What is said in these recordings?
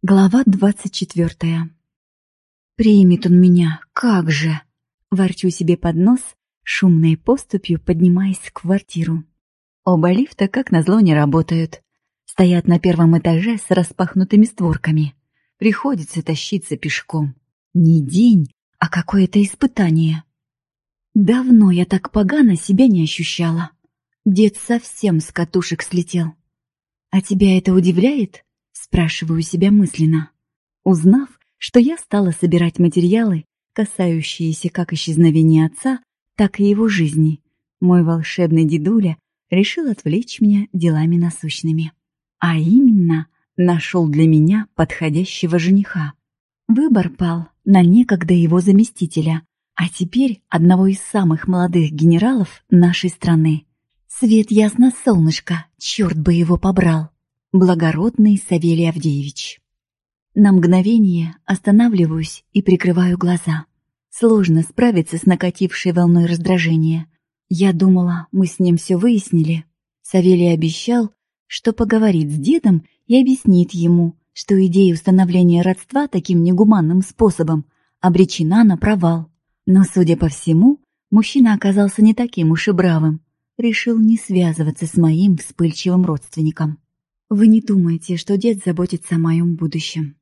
Глава двадцать четвертая. Примет он меня, как же! Ворчу себе под нос, шумной поступью поднимаясь в квартиру. Оба лифта, как назло, не работают. Стоят на первом этаже с распахнутыми створками. Приходится тащиться пешком. Не день, а какое-то испытание. Давно я так погано себя не ощущала. Дед совсем с катушек слетел. А тебя это удивляет? Спрашиваю себя мысленно. Узнав, что я стала собирать материалы, касающиеся как исчезновения отца, так и его жизни, мой волшебный дедуля решил отвлечь меня делами насущными. А именно, нашел для меня подходящего жениха. Выбор пал на некогда его заместителя, а теперь одного из самых молодых генералов нашей страны. Свет ясно солнышко, черт бы его побрал благородный Савелий Авдеевич. На мгновение останавливаюсь и прикрываю глаза. Сложно справиться с накатившей волной раздражения. Я думала, мы с ним все выяснили. Савелий обещал, что поговорит с дедом и объяснит ему, что идея установления родства таким негуманным способом обречена на провал. Но, судя по всему, мужчина оказался не таким уж и бравым. Решил не связываться с моим вспыльчивым родственником. Вы не думаете, что дед заботится о моем будущем.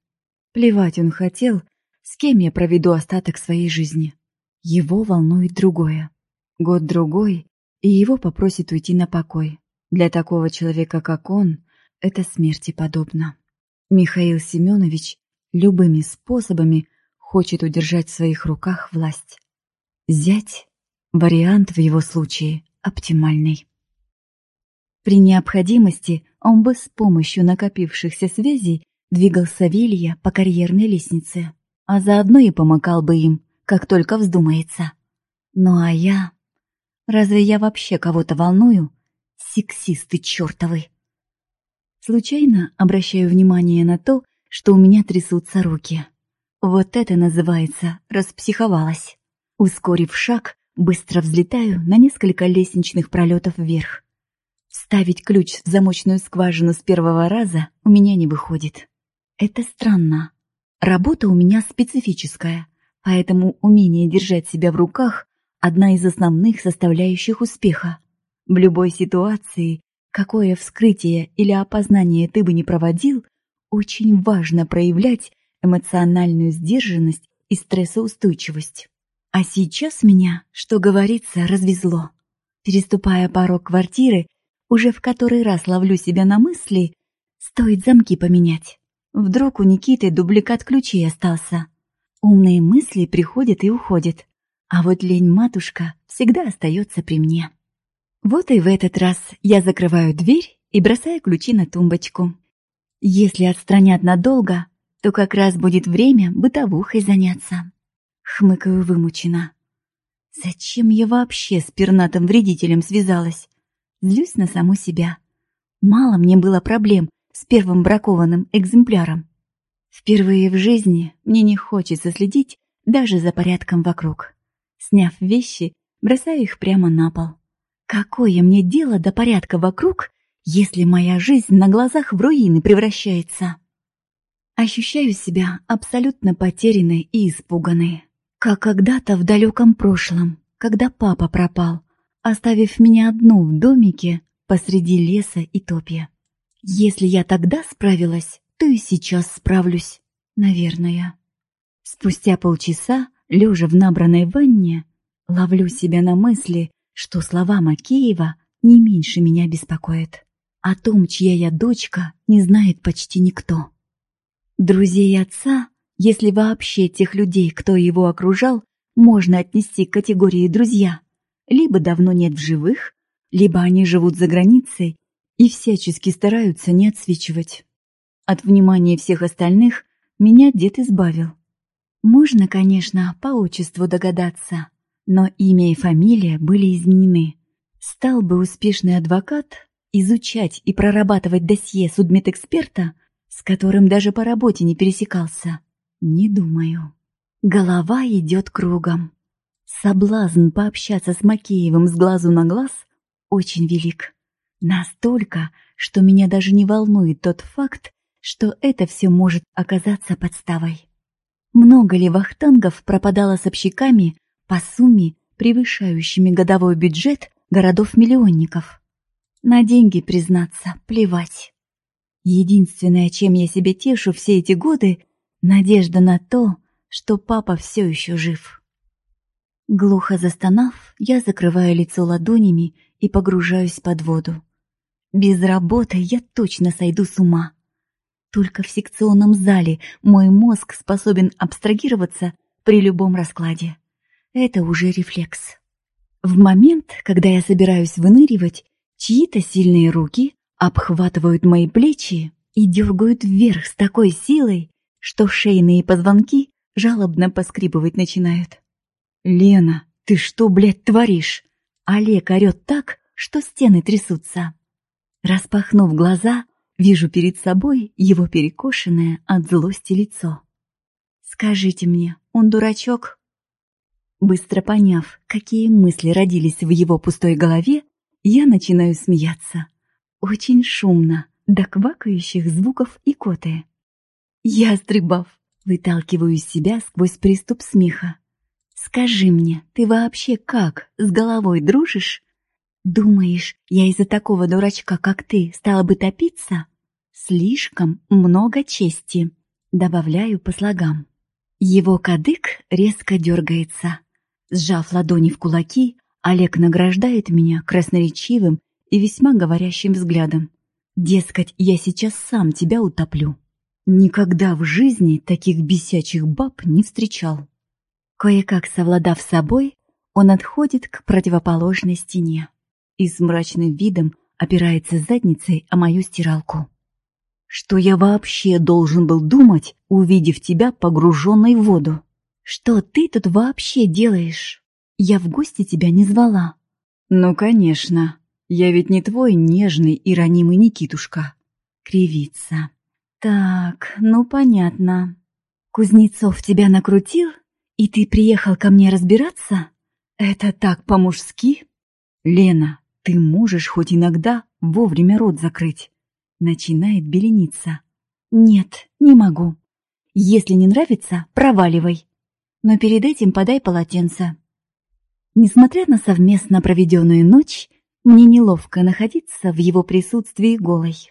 Плевать он хотел, с кем я проведу остаток своей жизни. Его волнует другое. Год-другой, и его попросит уйти на покой. Для такого человека, как он, это смерти подобно. Михаил Семенович любыми способами хочет удержать в своих руках власть. Зять — вариант в его случае оптимальный. При необходимости он бы с помощью накопившихся связей двигал Савелья по карьерной лестнице, а заодно и помогал бы им, как только вздумается. Ну а я... Разве я вообще кого-то волную? Сексисты чертовы! Случайно обращаю внимание на то, что у меня трясутся руки. Вот это называется «распсиховалась». Ускорив шаг, быстро взлетаю на несколько лестничных пролетов вверх. Ставить ключ в замочную скважину с первого раза у меня не выходит. Это странно. Работа у меня специфическая, поэтому умение держать себя в руках – одна из основных составляющих успеха. В любой ситуации, какое вскрытие или опознание ты бы не проводил, очень важно проявлять эмоциональную сдержанность и стрессоустойчивость. А сейчас меня, что говорится, развезло. Переступая порог квартиры, уже в который раз ловлю себя на мысли, стоит замки поменять. Вдруг у Никиты дубликат ключей остался. Умные мысли приходят и уходят, а вот лень-матушка всегда остается при мне. Вот и в этот раз я закрываю дверь и бросаю ключи на тумбочку. Если отстранят надолго, то как раз будет время бытовухой заняться. Хмыкаю вымученно. Зачем я вообще с пернатым вредителем связалась? Злюсь на саму себя. Мало мне было проблем с первым бракованным экземпляром. Впервые в жизни мне не хочется следить даже за порядком вокруг. Сняв вещи, бросаю их прямо на пол. Какое мне дело до порядка вокруг, если моя жизнь на глазах в руины превращается? Ощущаю себя абсолютно потерянной и испуганной. Как когда-то в далеком прошлом, когда папа пропал, оставив меня одну в домике посреди леса и топья. Если я тогда справилась, то и сейчас справлюсь, наверное. Спустя полчаса, лежа в набранной ванне, ловлю себя на мысли, что слова Макеева не меньше меня беспокоят. О том, чья я дочка, не знает почти никто. Друзей отца, если вообще тех людей, кто его окружал, можно отнести к категории «друзья», либо давно нет в живых, либо они живут за границей и всячески стараются не отсвечивать. От внимания всех остальных меня дед избавил. Можно, конечно, по отчеству догадаться, но имя и фамилия были изменены. Стал бы успешный адвокат изучать и прорабатывать досье судмедэксперта, с которым даже по работе не пересекался? Не думаю. Голова идет кругом. Соблазн пообщаться с Макеевым с глазу на глаз очень велик. Настолько, что меня даже не волнует тот факт, что это все может оказаться подставой. Много ли вахтангов пропадало с общаками по сумме, превышающими годовой бюджет городов-миллионников? На деньги, признаться, плевать. Единственное, чем я себе тешу все эти годы, надежда на то, что папа все еще жив. Глухо застонав, я закрываю лицо ладонями и погружаюсь под воду. Без работы я точно сойду с ума. Только в секционном зале мой мозг способен абстрагироваться при любом раскладе. Это уже рефлекс. В момент, когда я собираюсь выныривать, чьи-то сильные руки обхватывают мои плечи и дергают вверх с такой силой, что шейные позвонки жалобно поскрипывать начинают. «Лена, ты что, блядь, творишь?» Олег орёт так, что стены трясутся. Распахнув глаза, вижу перед собой его перекошенное от злости лицо. «Скажите мне, он дурачок?» Быстро поняв, какие мысли родились в его пустой голове, я начинаю смеяться. Очень шумно, до квакающих звуков и коты. Ястребов, выталкиваю из себя сквозь приступ смеха. Скажи мне, ты вообще как, с головой дружишь? Думаешь, я из-за такого дурачка, как ты, стала бы топиться? Слишком много чести, добавляю по слогам. Его кадык резко дергается. Сжав ладони в кулаки, Олег награждает меня красноречивым и весьма говорящим взглядом. Дескать, я сейчас сам тебя утоплю. Никогда в жизни таких бесячих баб не встречал. Кое-как совладав с собой, он отходит к противоположной стене и с мрачным видом опирается задницей о мою стиралку. Что я вообще должен был думать, увидев тебя погруженной в воду? Что ты тут вообще делаешь? Я в гости тебя не звала. Ну, конечно, я ведь не твой нежный и ранимый Никитушка. Кривится. Так, ну понятно. Кузнецов тебя накрутил, и ты приехал ко мне разбираться? Это так по-мужски? Лена, ты можешь хоть иногда вовремя рот закрыть. Начинает белениться. Нет, не могу. Если не нравится, проваливай. Но перед этим подай полотенце. Несмотря на совместно проведенную ночь, мне неловко находиться в его присутствии голой.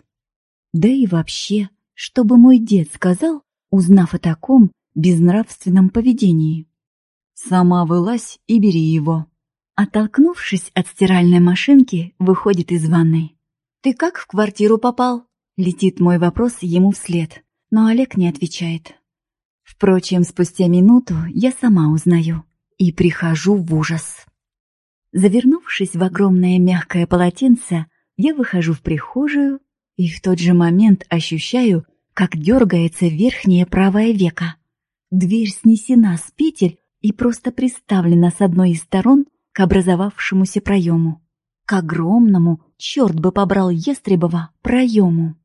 Да и вообще, что бы мой дед сказал, узнав о таком безнравственном поведении? Сама вылазь и бери его. Оттолкнувшись от стиральной машинки, выходит из ванной. «Ты как в квартиру попал?» Летит мой вопрос ему вслед, но Олег не отвечает. Впрочем, спустя минуту я сама узнаю и прихожу в ужас. Завернувшись в огромное мягкое полотенце, я выхожу в прихожую и в тот же момент ощущаю, как дергается верхнее правое веко. Дверь снесена с петель и просто приставлена с одной из сторон к образовавшемуся проему. К огромному, черт бы побрал Ястребова, проему.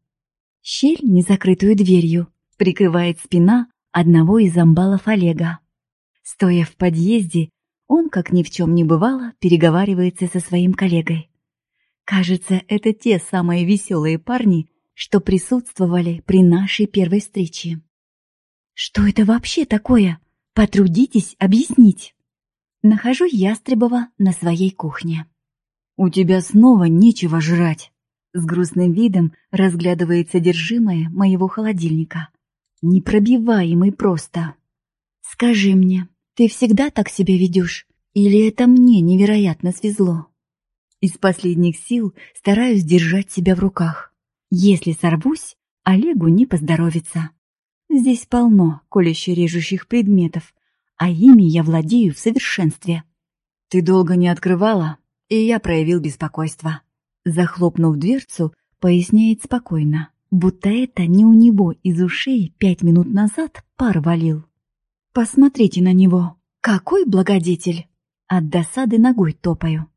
Щель, не закрытую дверью, прикрывает спина одного из амбалов Олега. Стоя в подъезде, он, как ни в чем не бывало, переговаривается со своим коллегой. Кажется, это те самые веселые парни, что присутствовали при нашей первой встрече. Что это вообще такое? Потрудитесь объяснить. Нахожу Ястребова на своей кухне. «У тебя снова нечего жрать», — с грустным видом разглядывает содержимое моего холодильника. «Непробиваемый просто». «Скажи мне, ты всегда так себя ведешь? Или это мне невероятно свезло? Из последних сил стараюсь держать себя в руках. Если сорвусь, Олегу не поздоровится. Здесь полно колюще-режущих предметов, а ими я владею в совершенстве. Ты долго не открывала, и я проявил беспокойство. Захлопнув дверцу, поясняет спокойно, будто это не у него из ушей пять минут назад пар валил. Посмотрите на него. Какой благодетель! От досады ногой топаю.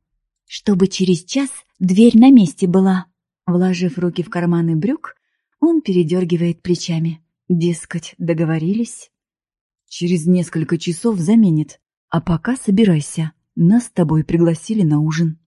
Чтобы через час дверь на месте была. Вложив руки в карманы брюк, он передергивает плечами. Дескать, договорились. Через несколько часов заменит. А пока собирайся. Нас с тобой пригласили на ужин.